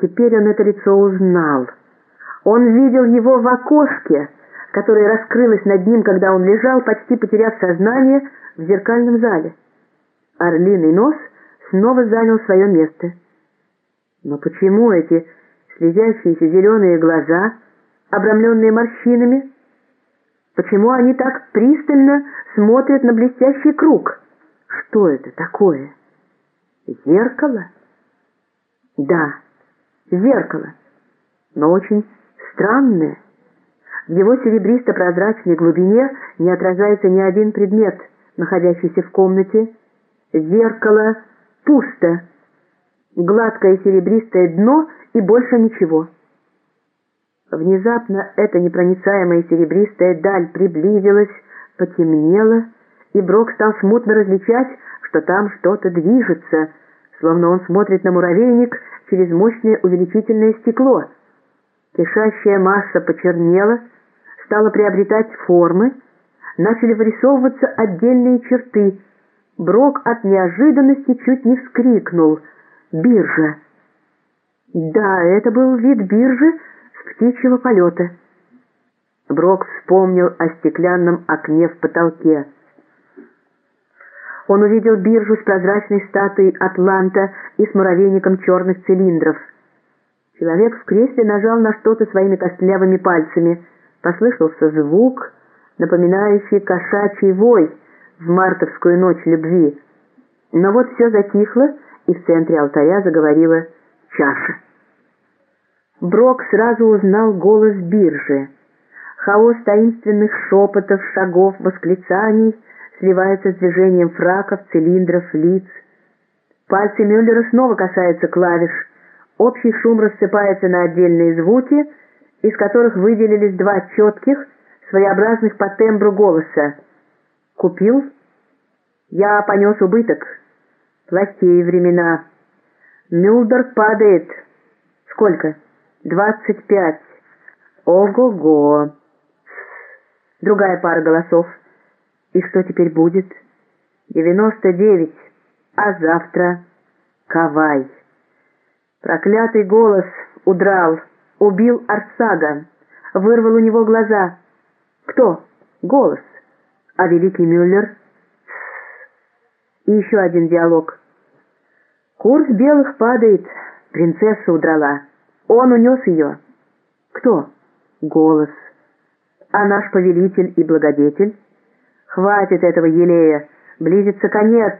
теперь он это лицо узнал. Он видел его в окошке, которое раскрылось над ним, когда он лежал, почти потеряв сознание, в зеркальном зале. Орлиный нос снова занял свое место. Но почему эти слезящиеся зеленые глаза, обрамленные морщинами, почему они так пристально смотрят на блестящий круг? Что это такое? Зеркало? Да, зеркало, но очень странное. В его серебристо-прозрачной глубине не отражается ни один предмет, находящийся в комнате. Зеркало пусто, гладкое серебристое дно и больше ничего. Внезапно эта непроницаемая серебристая даль приблизилась, потемнела, и Брок стал смутно различать, что там что-то движется, словно он смотрит на муравейник через мощное увеличительное стекло. Кишащая масса почернела, стала приобретать формы, начали вырисовываться отдельные черты. Брок от неожиданности чуть не вскрикнул. «Биржа!» Да, это был вид биржи с птичьего полета. Брок вспомнил о стеклянном окне в потолке. Он увидел биржу с прозрачной статуей Атланта и с муравейником черных цилиндров. Человек в кресле нажал на что-то своими костлявыми пальцами. Послышался звук, напоминающий кошачий вой в мартовскую ночь любви. Но вот все затихло, и в центре алтаря заговорила чаша. Брок сразу узнал голос биржи. Хаос таинственных шепотов, шагов, восклицаний — сливается с движением фраков, цилиндров, лиц. Пальцы Мюллера снова касаются клавиш. Общий шум рассыпается на отдельные звуки, из которых выделились два четких, своеобразных по тембру голоса. «Купил?» «Я понес убыток. Плохие времена. Мюлдер падает. Сколько?» «Двадцать пять. Ого-го!» Другая пара голосов. И что теперь будет? Девяносто девять. А завтра? Кавай. Проклятый голос удрал, убил Арсага, вырвал у него глаза. Кто? Голос. А великий Мюллер? И еще один диалог. Курс белых падает, принцесса удрала. Он унес ее. Кто? Голос. А наш повелитель и благодетель? Хватит этого елея, близится конец.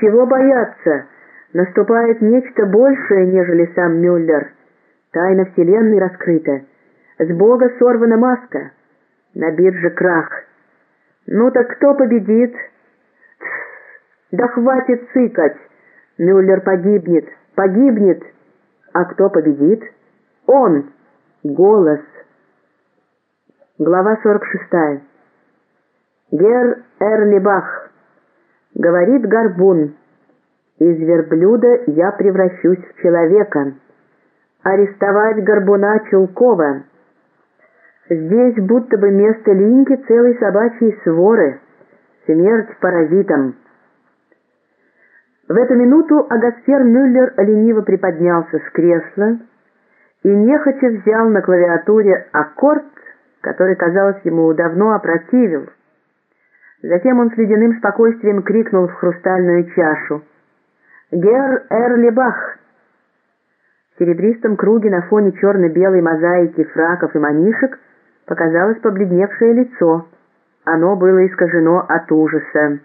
Чего бояться? Наступает нечто большее, нежели сам Мюллер. Тайна Вселенной раскрыта. С Бога сорвана маска. На бирже крах. Ну так кто победит? Да хватит цыкать. Мюллер погибнет, погибнет. А кто победит? Он. Голос. Глава 46. Гер Эрлибах. Говорит Горбун. Из верблюда я превращусь в человека. Арестовать Горбуна Чулкова. Здесь будто бы место линьки целой собачьей своры. Смерть паразитам. В эту минуту Агасфер Мюллер лениво приподнялся с кресла и нехотя взял на клавиатуре аккорд, который, казалось, ему давно опротивил. Затем он с ледяным спокойствием крикнул в хрустальную чашу. «Гер Эрлибах!» В серебристом круге на фоне черно-белой мозаики фраков и манишек показалось побледневшее лицо. Оно было искажено от ужаса.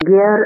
«Гер